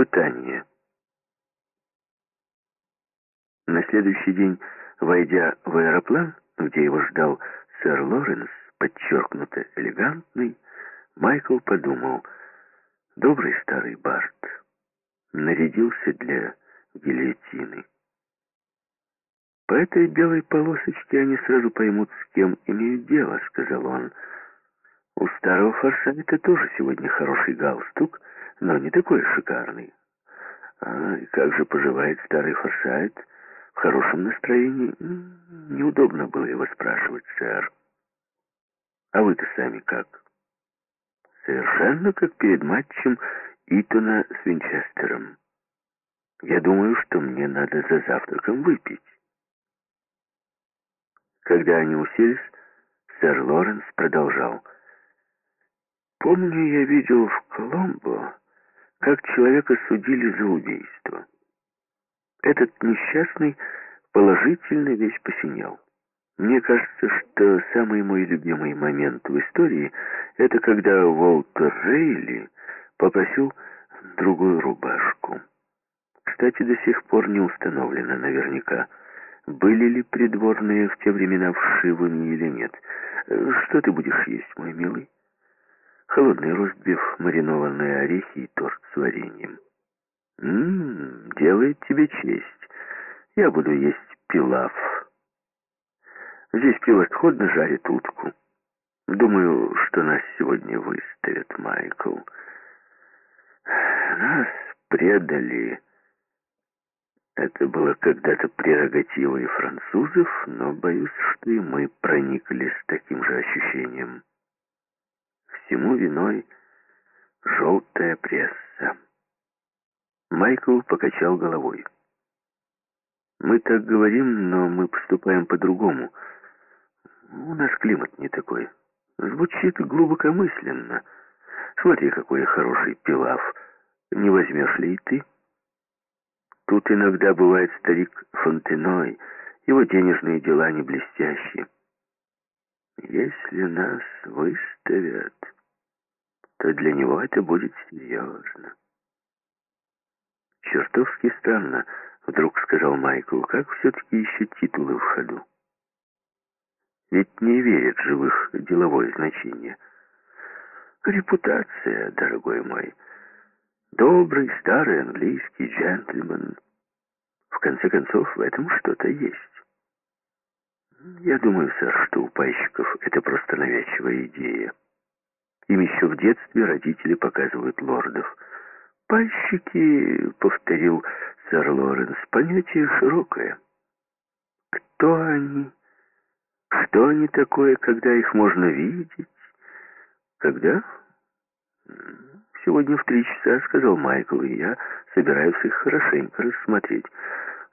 испытание. На следующий день, войдя в аэроплан, где его ждал сэр Лоренс, подчеркнуто элегантный, Майкл подумал, добрый старый Барт нарядился для гильотины. По этой белой полосочке они сразу поймут, с кем имеют дело, сказал он. У старого форсайта тоже сегодня хороший галстук, но не такой шикарный. А как же поживает старый форсайт? В хорошем настроении? Неудобно было его спрашивать, сэр. А вы-то сами как? Совершенно как перед матчем Итона с Винчестером. Я думаю, что мне надо за завтраком выпить. Когда они уселись, сэр Лоренс продолжал. «Помню, я видел в Коломбо, как человека судили за убийство. Этот несчастный положительно весь посинел. Мне кажется, что самый мой любимый момент в истории — это когда Уолтер Рейли попросил другую рубашку. Кстати, до сих пор не установлено наверняка, были ли придворные в те времена вшивыми или нет. Что ты будешь есть, мой милый? Холодный ростбиф, маринованные орехи и торт с вареньем. Ммм, делает тебе честь. Я буду есть пилав. Здесь превосходно жарит утку. Думаю, что нас сегодня выставят, Майкл. Нас предали это было когда-то прерогативой французов, но боюсь, что и мы проникли с таким же ощущением. Всему виной желтая пресса. Майкл покачал головой. Мы так говорим, но мы поступаем по-другому. У нас климат не такой. Звучит глубокомысленно. Смотри, какой хороший пилав. Не возьмешь ли и ты? Тут иногда бывает старик Фонтеной, его денежные дела не блестящие. Если нас выставят, то для него это будет серьезно. «Чертовски странно», — вдруг сказал Майкл, — «как все-таки еще титулы в ходу? Ведь не верят же в их деловое значение. Репутация, дорогой мой». Добрый старый английский джентльмен. В конце концов, в этом что-то есть. Я думаю, сэр, что у пайщиков это просто навязчивая идея. Им еще в детстве родители показывают лордов. Пайщики, повторил сэр Лоренс, понятие широкое. Кто они? Что они такое, когда их можно видеть? Когда? «Сегодня в три часа», — сказал Майкл, — «и я собираюсь их хорошенько рассмотреть».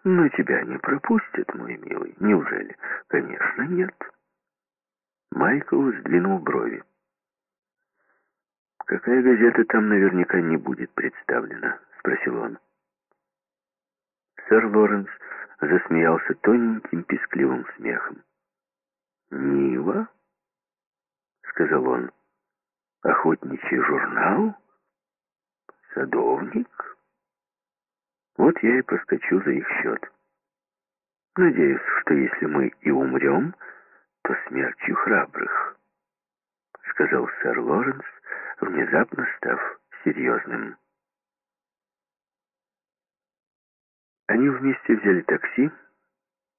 «Но тебя не пропустят, мой милый. Неужели?» «Конечно, нет». Майкл сдвинул брови. «Какая газета там наверняка не будет представлена?» — спросил он. Сэр Лоренс засмеялся тоненьким пескливым смехом. «Нива?» — сказал он. «Охотничий журнал?» Садовник? Вот я и проскочу за их счет. Надеюсь, что если мы и умрем, то смертью храбрых, сказал сэр Лоренс, внезапно став серьезным. Они вместе взяли такси,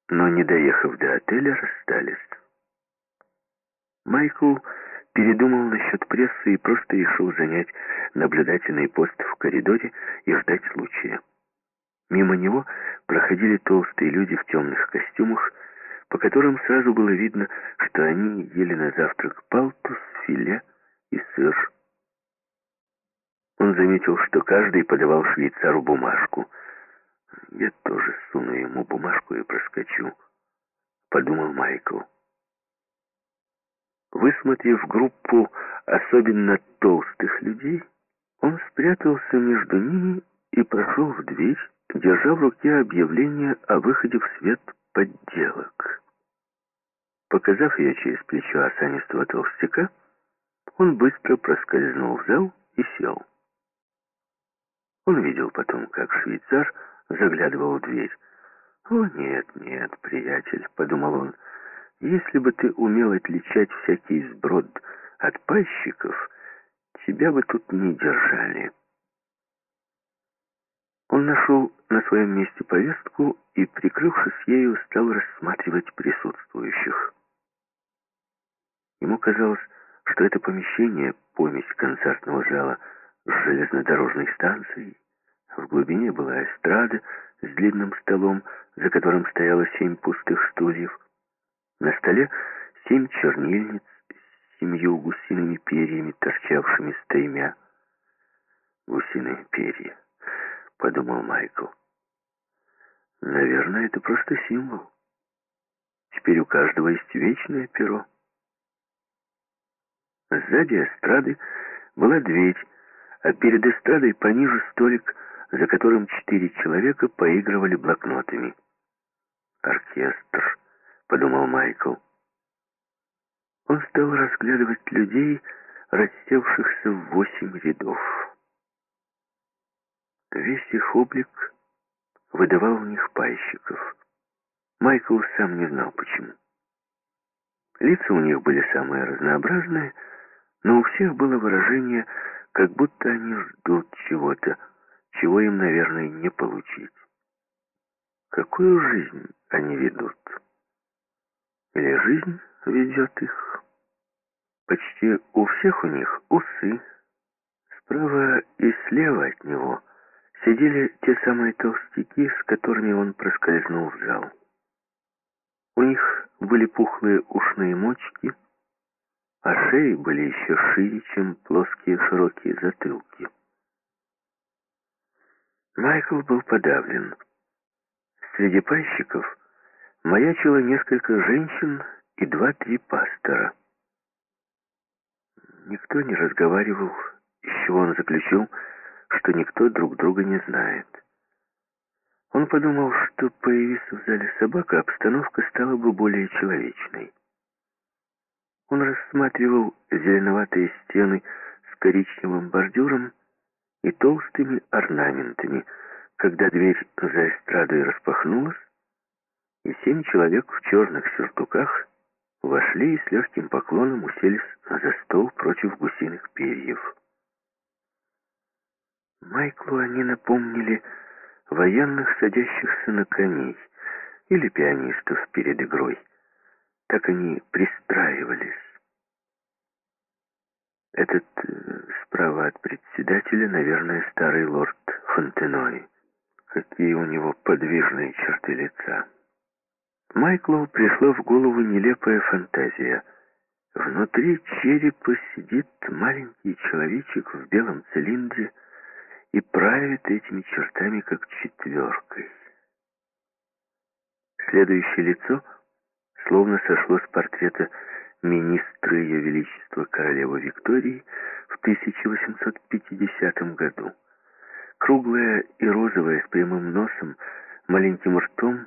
но, не доехав до отеля, расстались. Майкл передумал насчет прессы и просто решил занять наблюдательный пост в коридоре и ждать случая. Мимо него проходили толстые люди в темных костюмах, по которым сразу было видно, что они ели на завтрак палтус, филе и сыр. Он заметил, что каждый подавал швейцару бумажку. «Я тоже суну ему бумажку и проскочу», — подумал Майкл. Высмотрев группу особенно толстых людей, он спрятался между ними и прошел в дверь, держа в руке объявление о выходе в свет подделок. Показав ее через плечо осанистого толстяка, он быстро проскользнул в зал и сел. Он видел потом, как швейцар заглядывал в дверь. «О, нет, нет, приятель», — подумал он, — «если бы ты умел отличать всякий сброд от пайщиков, тебя бы тут не держали». Он нашел на своем месте повестку и, прикрывшись ею, стал рассматривать присутствующих. Ему казалось, что это помещение, помесь концертного зала железнодорожной станцией, в глубине была эстрада с длинным столом, за которым стояло семь пустых стульев. На столе семь чернильниц с семью гусиными перьями, торчавшими с тремя. Гусиные перья. — подумал Майкл. «Наверное, это просто символ. Теперь у каждого есть вечное перо». Сзади эстрады была дверь, а перед эстрадой пониже столик, за которым четыре человека поигрывали блокнотами. «Оркестр», — подумал Майкл. Он стал разглядывать людей, рассевшихся в восемь рядов. Весь их облик выдавал в них пайщиков. Майкл сам не знал почему. Лица у них были самые разнообразные, но у всех было выражение, как будто они ждут чего-то, чего им, наверное, не получить. Какую жизнь они ведут? Или жизнь ведет их? Почти у всех у них усы. Справа и слева от него сидели те самые толстяки, с которыми он проскользнул в зал. У них были пухлые ушные мочки, а шеи были еще шире, чем плоские широкие затылки. Майкл был подавлен. Среди пайщиков маячило несколько женщин и два-три пастора. Никто не разговаривал, из чего он заключил, что никто друг друга не знает. Он подумал, что, появись в зале собака, обстановка стала бы более человечной. Он рассматривал зеленоватые стены с коричневым бордюром и толстыми орнаментами, когда дверь за эстрадой распахнулась, и семь человек в черных сюртуках вошли и с легким поклоном уселись за стол против гусиных перьев. Майклу они напомнили военных, садящихся на коней, или пианистов перед игрой. Так они пристраивались. Этот э, справа от председателя, наверное, старый лорд Фонтеной. Какие у него подвижные черты лица. Майклу пришла в голову нелепая фантазия. Внутри черепа сидит маленький человечек в белом цилиндре, и правит этими чертами как четверкой. Следующее лицо словно сошло с портрета министра Ее Величества королевы Виктории в 1850 году. Круглая и розовая с прямым носом, маленьким ртом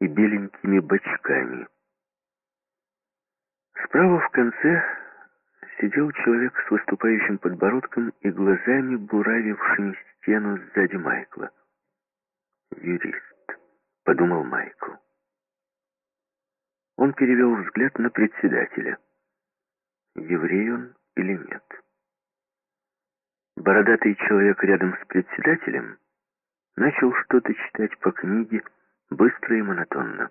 и беленькими бочками. Справа в конце сидел человек с выступающим подбородком и глазами, буравившими стену сзади Майкла. «Юрист», — подумал Майкл. Он перевел взгляд на председателя. Еврей он или нет? Бородатый человек рядом с председателем начал что-то читать по книге быстро и монотонно.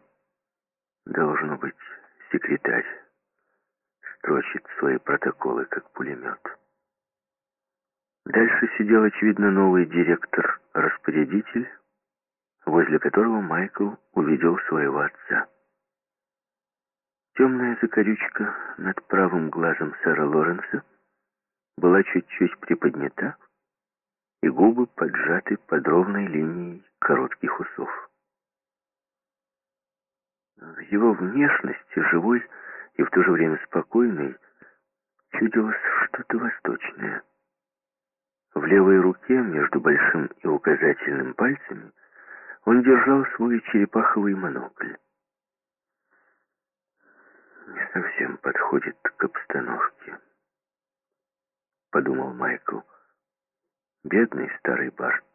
Должно быть секретарь строчит свои протоколы, как пулемет. Дальше сидел, очевидно, новый директор-распорядитель, возле которого Майкл увидел своего отца. Темная закорючка над правым глазом сэра Лоренса была чуть-чуть приподнята, и губы поджаты под ровной линией коротких усов. В его внешности живой и в то же время спокойной, чудилось что-то восточное. В левой руке, между большим и указательным пальцами, он держал свой черепаховый монокль. «Не совсем подходит к обстановке», — подумал Майкл. Бедный старый Барт.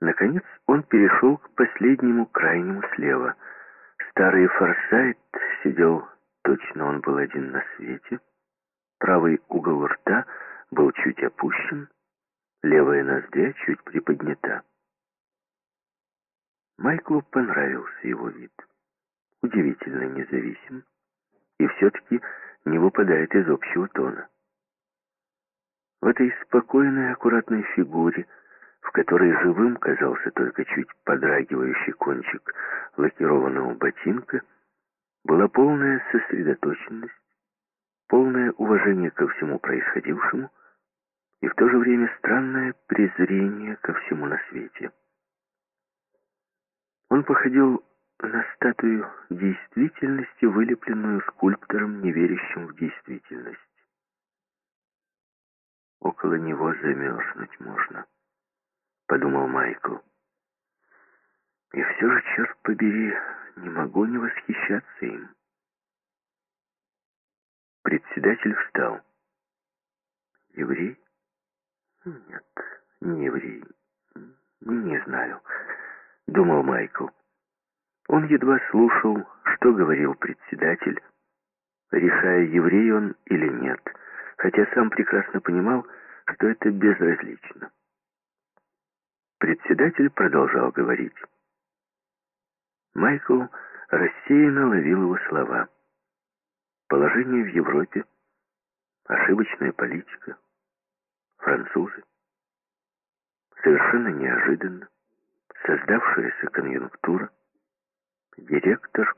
Наконец он перешел к последнему, крайнему слева. Старый Форсайт сидел, точно он был один на свете. Правый угол рта был чуть опущен, левая ноздря чуть приподнята. Майклу понравился его вид. Удивительно независим и все-таки не выпадает из общего тона. В этой спокойной, аккуратной фигуре в которой живым казался только чуть подрагивающий кончик лакированного ботинка, была полная сосредоточенность, полное уважение ко всему происходившему и в то же время странное презрение ко всему на свете. Он походил на статую действительности, вылепленную скульптором, не верящим в действительность. Около него замерзнуть можно подумал Майкл. И все же, черт побери, не могу не восхищаться им. Председатель встал. Еврей? Нет, не еврей. Не знаю, думал Майкл. Он едва слушал, что говорил председатель, решая, еврей он или нет, хотя сам прекрасно понимал, что это безразлично. Председатель продолжал говорить. Майкл рассеянно ловил его слова. Положение в Европе, ошибочная политика, французы. Совершенно неожиданно создавшаяся конъюнктура, директор,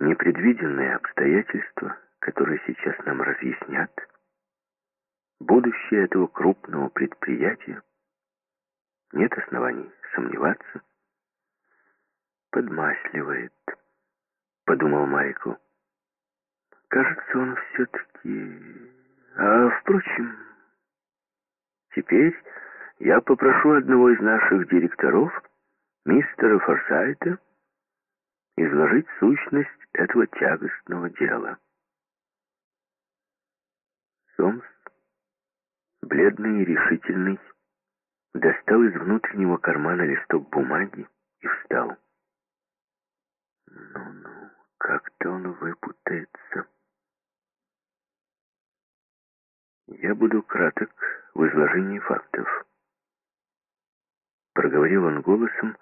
непредвиденные обстоятельства, которые сейчас нам разъяснят, будущее этого крупного предприятия, нет оснований сомневаться. Подмасливает, подумал Майкл. Кажется, он все-таки... А, впрочем, теперь я попрошу одного из наших директоров, мистера Форсайта, изложить сущность этого тягостного дела. Сомс, бледный и решительный, достал из внутреннего кармана листок бумаги и встал. Ну-ну, как-то он выпутается. Я буду краток в изложении фактов. Проговорил он голосом,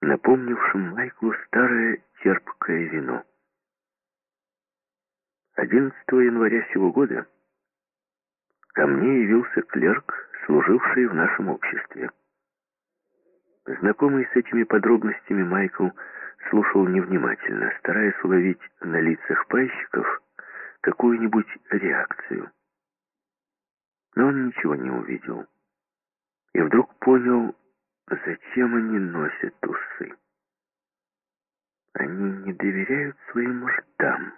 напомнившим Майклу старое терпкое вино. 11 января сего года ко мне явился клерк служивший в нашем обществе. Знакомый с этими подробностями Майкл слушал невнимательно, стараясь уловить на лицах пайщиков какую-нибудь реакцию. Но он ничего не увидел. И вдруг понял, зачем они носят усы. Они не доверяют своим ртам.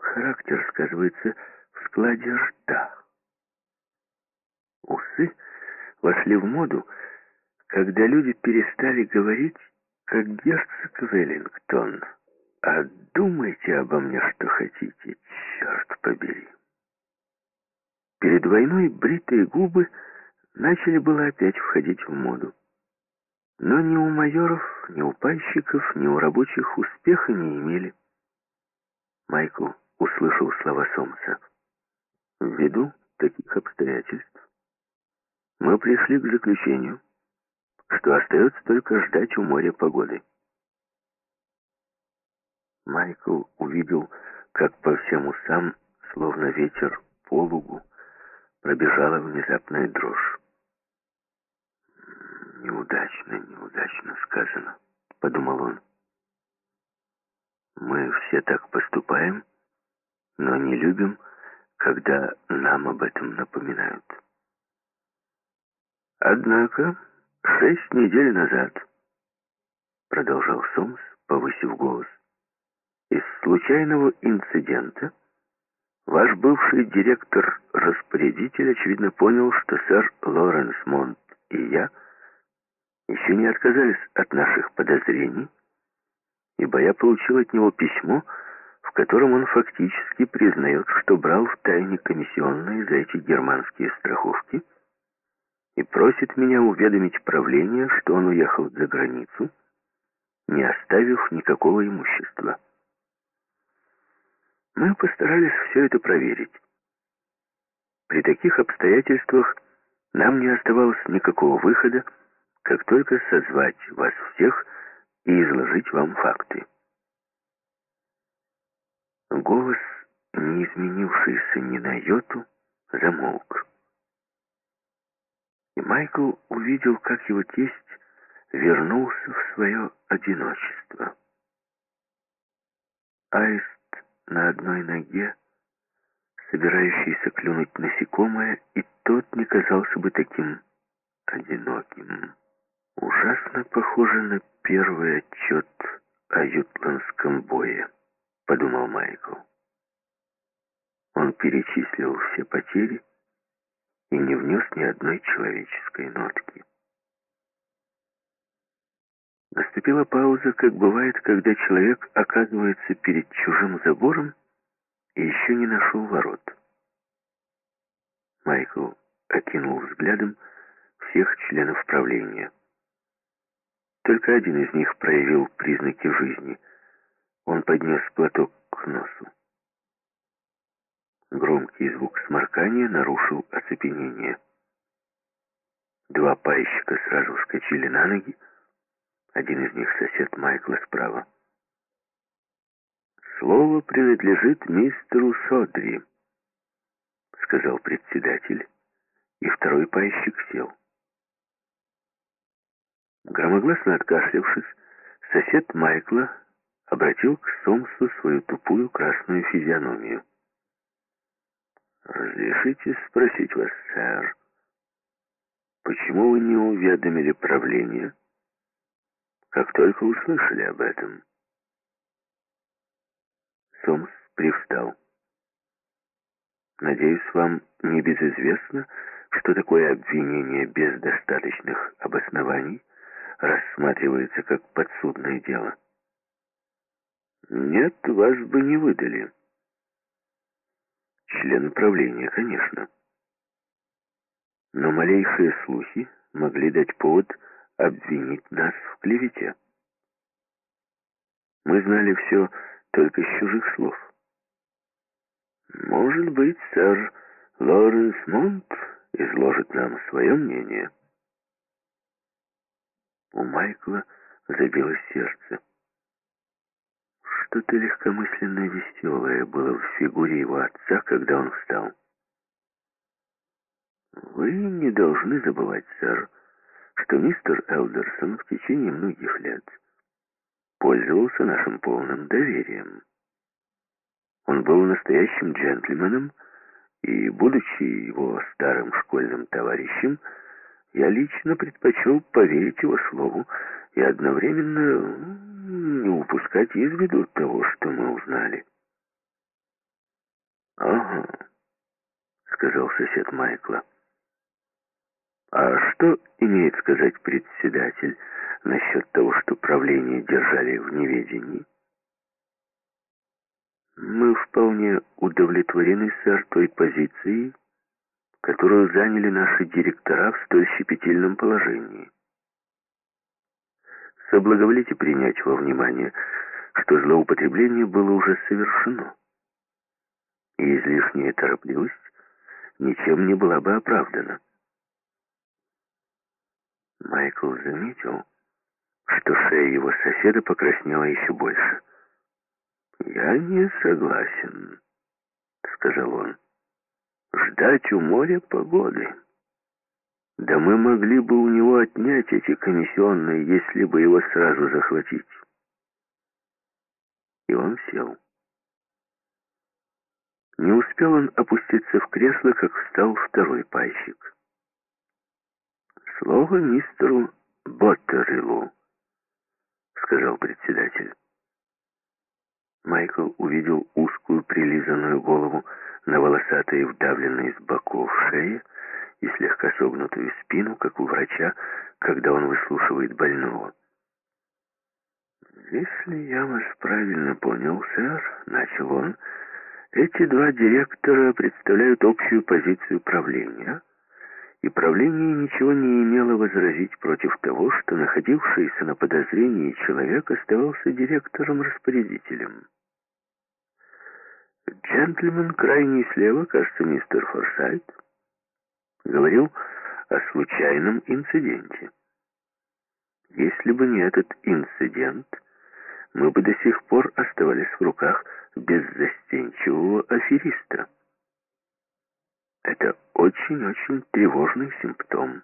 Характер сказывается в складе рта. Усы вошли в моду, когда люди перестали говорить, как герцог Веллингтон. А думайте обо мне, что хотите, черт побери. Перед войной бритые губы начали было опять входить в моду. Но ни у майоров, ни у пайщиков, ни у рабочих успеха не имели. Майкл услышал слова Сомса. Ввиду таких обстоятельств мы пришли к заключению, что остается только ждать у моря погоды. Майкл увидел, как по всем усам, словно ветер по лугу, пробежала внезапная дрожь. «Неудачно, неудачно сказано», — подумал он. «Мы все так поступаем, но не любим, когда нам об этом напоминают». Однако, шесть недель назад, продолжал Сомс, повысив голос, из случайного инцидента ваш бывший директор-распорядитель, очевидно, понял, что сэр Лоренс Монт и я еще не отказались от наших подозрений, ибо я получил от него письмо, в котором он фактически признает, что брал в тайне комиссионные за эти германские страховки и просит меня уведомить правление, что он уехал за границу, не оставив никакого имущества. Мы постарались все это проверить. При таких обстоятельствах нам не оставалось никакого выхода, как только созвать вас всех и изложить вам факты. Голос, не изменившийся ни на йоту, замолк. И Майкл увидел, как его тесть вернулся в свое одиночество. Аист на одной ноге, собирающийся клюнуть насекомое, и тот не казался бы таким одиноким. Ужасно похоже на первый отчет о ютландском бое, подумал Майкл. Он перечислил все потери и не внес ни одной человеческой нотки. Наступила пауза, как бывает, когда человек оказывается перед чужим забором и еще не нашел ворот. Майкл окинул взглядом всех членов правления. Только один из них проявил признаки жизни. Он поднес платок к носу. Громкий звук сморкания нарушил оцепенение. Два пайщика сразу вскочили на ноги, один из них сосед Майкла справа. «Слово принадлежит мистеру Содри», — сказал председатель, и второй пайщик сел. Громогласно откашлявшись, сосед Майкла обратил к Сомсу свою тупую красную физиономию. «Разрешите спросить вас, сэр, почему вы не уведомили правление?» как только услышали об этом. Сомс привстал. Надеюсь, вам не безизвестно, что такое обвинение без достаточных обоснований рассматривается как подсудное дело. Нет, вас бы не выдали. Член правления, конечно. Но малейшие слухи могли дать повод обвинить нас в клевете. Мы знали все только с чужих слов. Может быть, сэр Лоренс Монт изложит нам свое мнение. У Майкла забилось сердце. Что-то легкомысленное веселое было в фигуре его отца, когда он встал. «Вы не должны забывать, сэр, что мистер Элдерсон в течение многих лет пользовался нашим полным доверием. Он был настоящим джентльменом, и, будучи его старым школьным товарищем, я лично предпочел поверить его слову и одновременно не упускать из виду того, что мы узнали. «Ага», — сказал сосед Майкла. А что имеет сказать председатель насчет того, что правление держали в неведении? Мы вполне удовлетворены, сэр, той позицией, которую заняли наши директора в столь щепетильном положении. Соблаговолите принять во внимание, что злоупотребление было уже совершено, и излишняя торопливость ничем не была бы оправдана. Майкл заметил, что шея его соседа покраснела еще больше. «Я не согласен», — сказал он. «Ждать у моря погоды. Да мы могли бы у него отнять эти комиссионные, если бы его сразу захватить». И он сел. Не успел он опуститься в кресло, как встал второй пайщик. «Слово мистеру Боттерилу», — сказал председатель. Майкл увидел узкую прилизанную голову на волосатой вдавленной с боков шее и слегка согнутую спину, как у врача, когда он выслушивает больного. «Если я вас правильно понял, сэр», — начал он, — «эти два директора представляют общую позицию правления, и правление ничего не имело возразить против того, что находившийся на подозрении человек оставался директором-распорядителем. Джентльмен крайний слева, кажется, мистер Форсайт, говорил о случайном инциденте. Если бы не этот инцидент, мы бы до сих пор оставались в руках беззастенчивого афериста. Это очень-очень тревожный симптом.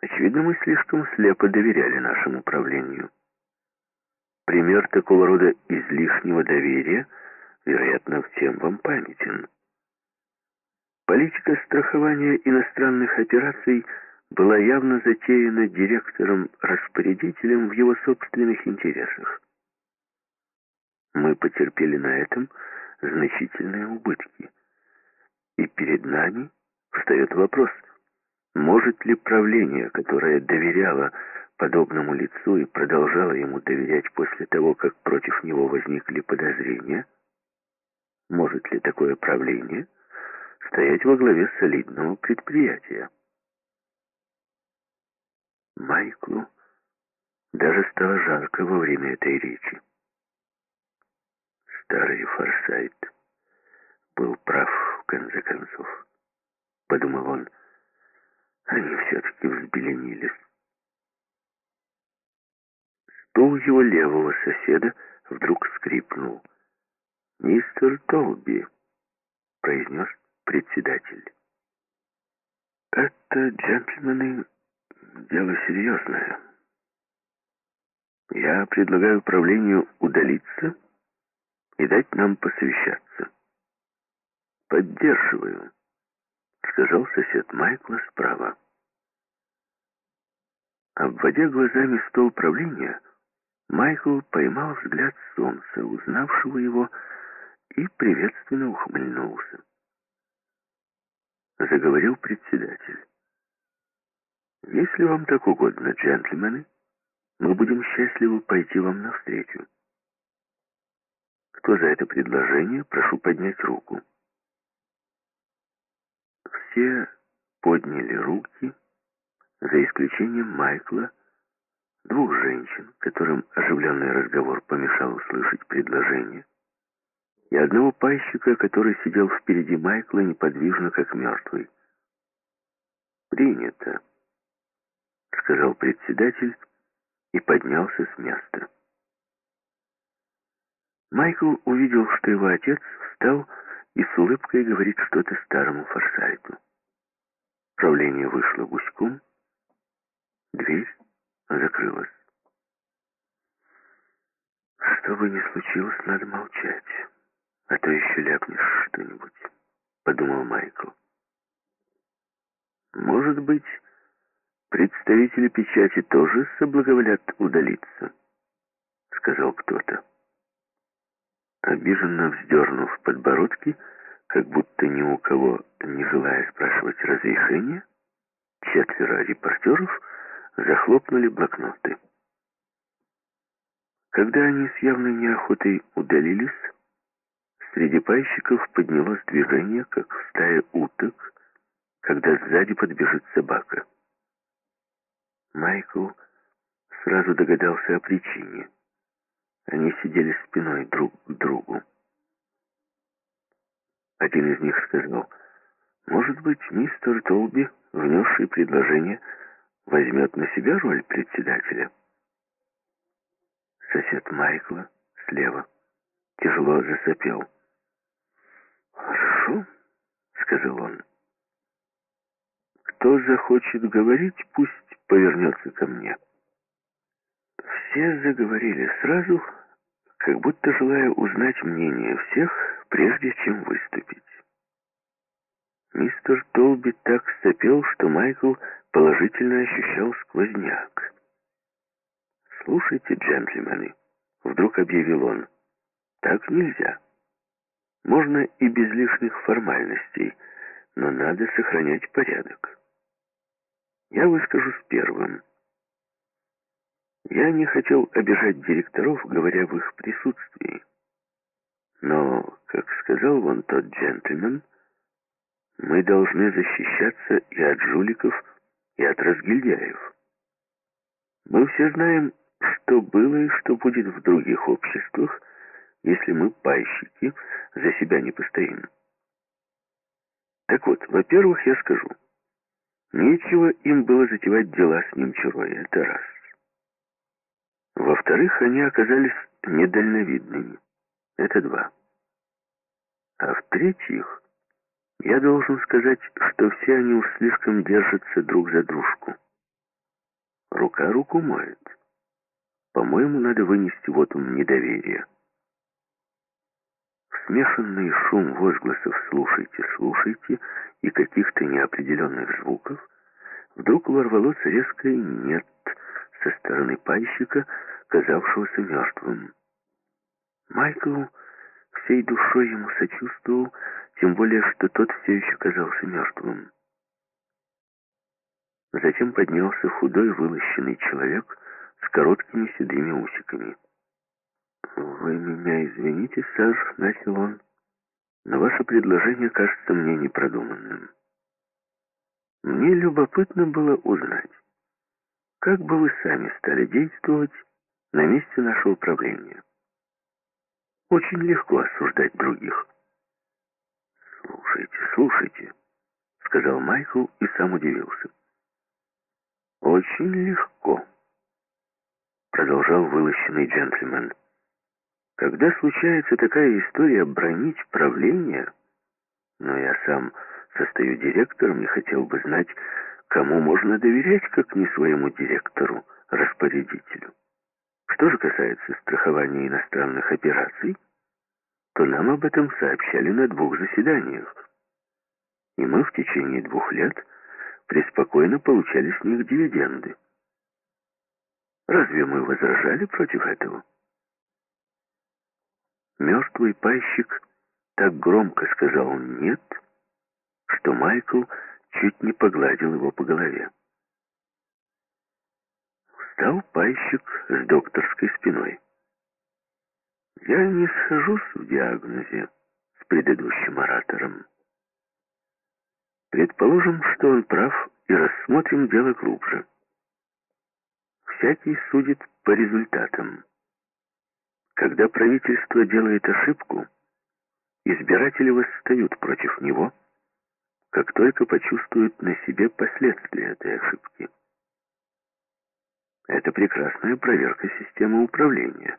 Очевидно, мы слишком слепо доверяли нашему правлению. Пример такого рода излишнего доверия, вероятно, всем вам памятен. Политика страхования иностранных операций – была явно затеяна директором-распорядителем в его собственных интересах. Мы потерпели на этом значительные убытки. И перед нами встает вопрос, может ли правление, которое доверяло подобному лицу и продолжало ему доверять после того, как против него возникли подозрения, может ли такое правление стоять во главе солидного предприятия? Майклу даже стало жарко во время этой речи. Старый Форсайт был прав в конце концов. Подумал он, они все-таки взбеленились. Стул его левого соседа вдруг скрипнул. «Мистер Толби», — произнес председатель. «Это, джентльмены, дело серьезное. Я предлагаю правлению удалиться и дать нам посовещаться. Поддерживаю, сказал сосед Майкла справа. Обводя глазами стол правления, Майкл поймал взгляд солнца, узнавшего его, и приветственно ухмыльнулся. Заговорил председатель. Если вам так угодно, джентльмены, мы будем счастливы пойти вам навстречу. Кто за это предложение, прошу поднять руку. Все подняли руки, за исключением Майкла, двух женщин, которым оживленный разговор помешал услышать предложение, и одного пайщика, который сидел впереди Майкла неподвижно, как мертвый. «Принято», — сказал председатель и поднялся с места. Майкл увидел, что его отец встал и с улыбкой говорит что-то старому форсайту. Правление вышло гуськом, дверь закрылась. «Что бы ни случилось, надо молчать, а то еще ляпнешь что-нибудь», — подумал Майкл. «Может быть, Представители печати тоже соблаговолят удалиться, сказал кто-то. Обиженно вздернув подбородки, как будто ни у кого не желая спрашивать разрешения, четверо репортеров захлопнули блокноты. Когда они с явной неохотой удалились, среди пайщиков поднялось движение, как в стае уток, когда сзади подбежит собака. Майкл сразу догадался о причине. Они сидели спиной друг к другу. Один из них сказал, «Может быть, мистер Толби, внесший предложение, возьмет на себя роль председателя?» Сосед Майкла слева тяжело засопел. Сказал он. «Кто захочет говорить, пусть повернется ко мне. Все заговорили сразу, как будто желая узнать мнение всех, прежде чем выступить. Мистер Толби так сопел, что Майкл положительно ощущал сквозняк. «Слушайте, джентльмены», — вдруг объявил он, — «так нельзя. Можно и без лишних формальностей, но надо сохранять порядок. Я выскажусь первым. Я не хотел обижать директоров, говоря в их присутствии. Но, как сказал вон тот джентльмен, мы должны защищаться и от жуликов, и от разгильдяев. Мы все знаем, что было и что будет в других обществах, если мы, пайщики, за себя не постоим. Так вот, во-первых, я скажу, нечего им было затевать дела с Немчурой, это раз. Во-вторых, они оказались недальновидными, это два. А в-третьих, я должен сказать, что все они уж слишком держатся друг за дружку. Рука руку моет. По-моему, надо вынести вот он недоверие. Смешанный шум возгласов «слушайте, слушайте» и каких-то неопределенных звуков вдруг ворвалось резкое «нет» со стороны пайщика, казавшегося мертвым. Майкл всей душой ему сочувствовал, тем более, что тот все еще казался мертвым. Затем поднялся худой, вылощенный человек с короткими седыми усиками. «Вы меня извините, сэр», — начал он, — «но ваше предложение кажется мне непродуманным. Мне любопытно было узнать, как бы вы сами стали действовать на месте нашего правления. Очень легко осуждать других». «Слушайте, слушайте», — сказал Майкл и сам удивился. «Очень легко», — продолжал вылощенный джентльмен. «Когда случается такая история бронить правление, но я сам состою директором и хотел бы знать, кому можно доверять, как не своему директору, распорядителю. Что же касается страхования иностранных операций, то нам об этом сообщали на двух заседаниях. И мы в течение двух лет преспокойно получали с них дивиденды. Разве мы возражали против этого? Мертвый пайщик так громко сказал «нет», что Майкл чуть не погладил его по голове. Встал пайщик с докторской спиной. Я не схожусь в диагнозе с предыдущим оратором. Предположим, что он прав, и рассмотрим дело глубже. Всякий судит по результатам. Когда правительство делает ошибку, избиратели восстают против него, как только почувствуют на себе последствия этой ошибки. Это прекрасная проверка системы управления.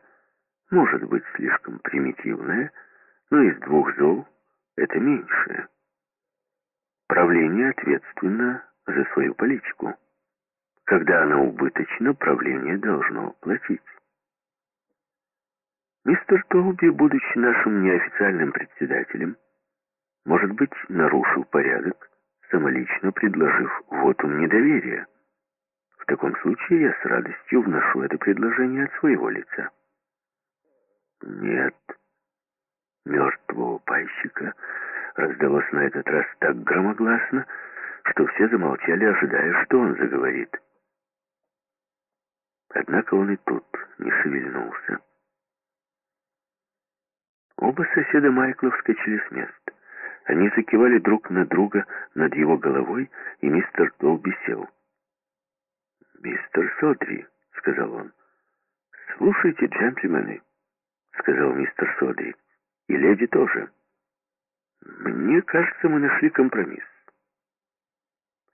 Может быть слишком примитивная, но из двух зол это меньшее. Правление ответственно за свою политику. Когда она убыточна, правление должно платить. Мистер Толби, будучи нашим неофициальным председателем, может быть, нарушил порядок, самолично предложив вотум недоверия. В таком случае я с радостью вношу это предложение от своего лица. Нет, мертвого пайщика раздалось на этот раз так громогласно, что все замолчали, ожидая, что он заговорит. Однако он и тут не шевельнулся. Оба соседа Майкла вскочили с мест. Они закивали друг на друга над его головой, и мистер Долби сел. «Мистер Содри», — сказал он. «Слушайте, джентльмены», — сказал мистер Содри, — «и леди тоже». Мне кажется, мы нашли компромисс.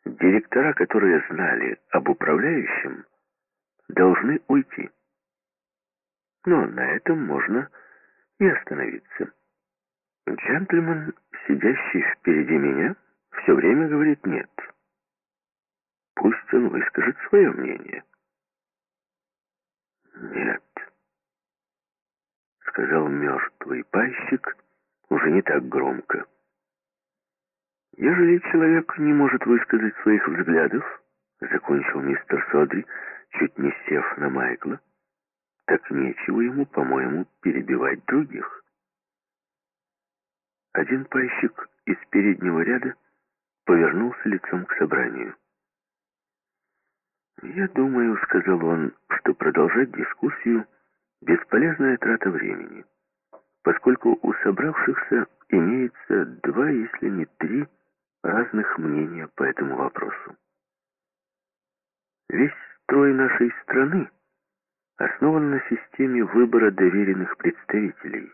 Директора, которые знали об управляющем, должны уйти. Но на этом можно и остановиться. Джентльмен, сидящий впереди меня, все время говорит «нет». Пусть он выскажет свое мнение. «Нет», — сказал мертвый пайщик, уже не так громко. Ежели человек не может высказать своих взглядов, закончил мистер Содри, чуть не сев на Майкла, так нечего ему, по-моему, перебивать других. Один пайщик из переднего ряда повернулся лицом к собранию. «Я думаю, — сказал он, — что продолжать дискуссию — бесполезная трата времени, поскольку у собравшихся имеется два, если не три, разных мнения по этому вопросу. Весь строй нашей страны основан на системе выбора доверенных представителей.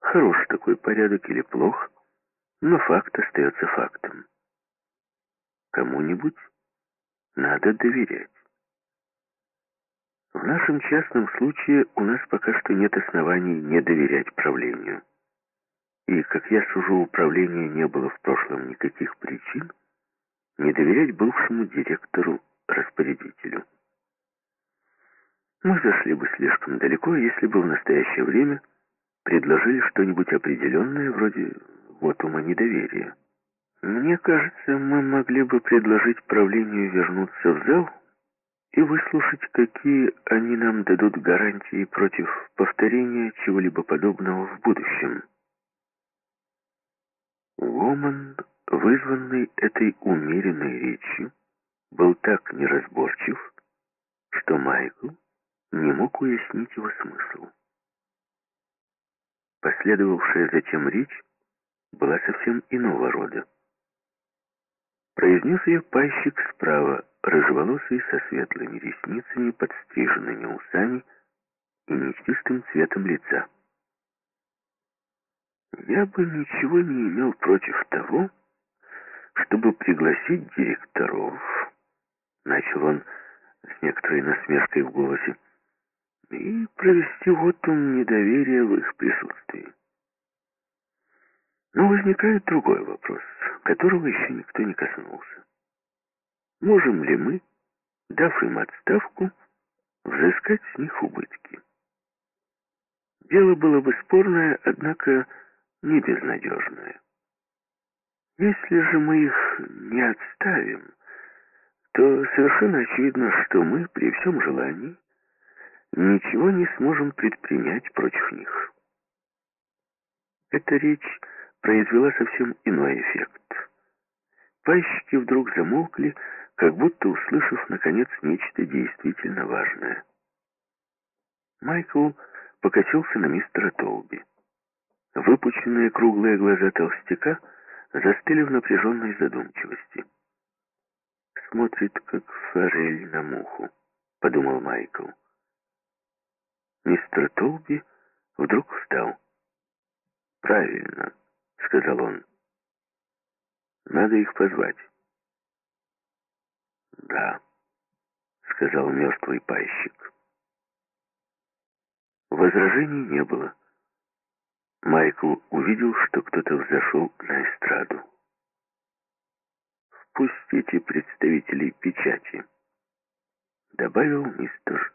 Хорош такой порядок или плох, но факт остается фактом. Кому-нибудь надо доверять. В нашем частном случае у нас пока что нет оснований не доверять правлению. И, как я сужу, управлению не было в прошлом никаких причин не доверять бывшему директору-распорядителю. Мы зашли бы слишком далеко, если бы в настоящее время предложили что-нибудь определенное, вроде вотума недоверия. Мне кажется, мы могли бы предложить правлению вернуться в зал и выслушать, какие они нам дадут гарантии против повторения чего-либо подобного в будущем. Уоман, вызванный этой умеренной речью, был так неразборчив, что Майкл мог уяснить его смысл. Последовавшая затем речь была совсем иного рода. Произнес ее пайщик справа, рыжеволосый, со светлыми ресницами, подстриженными усами и нечистым цветом лица. «Я бы ничего не имел против того, чтобы пригласить директоров», — начал он с некоторой насмешкой в голосе, «и провести вотум недоверия в их присутствии. Но возникает другой вопрос, которого еще никто не коснулся. Можем ли мы, дав им отставку, взыскать с них убытки? Дело было бы спорное, однако не безнадежное. Если же мы их не отставим, то совершенно очевидно, что мы при всем желании ничего не сможем предпринять против них. Эта речь произвела совсем иной эффект. Пайщики вдруг замолкли, как будто услышав, наконец, нечто действительно важное. Майкл покосился на мистера Толби. Выпученные круглые глаза толстяка застыли в напряженной задумчивости. «Смотрит, как форель на муху», — подумал Майкл. Мистер Толби вдруг встал. «Правильно», — сказал он. «Надо их позвать». «Да», — сказал мертвый пайщик. Возражений не было. Майкл увидел, что кто-то взошел на эстраду. «Впустите представителей печати», — добавил мистер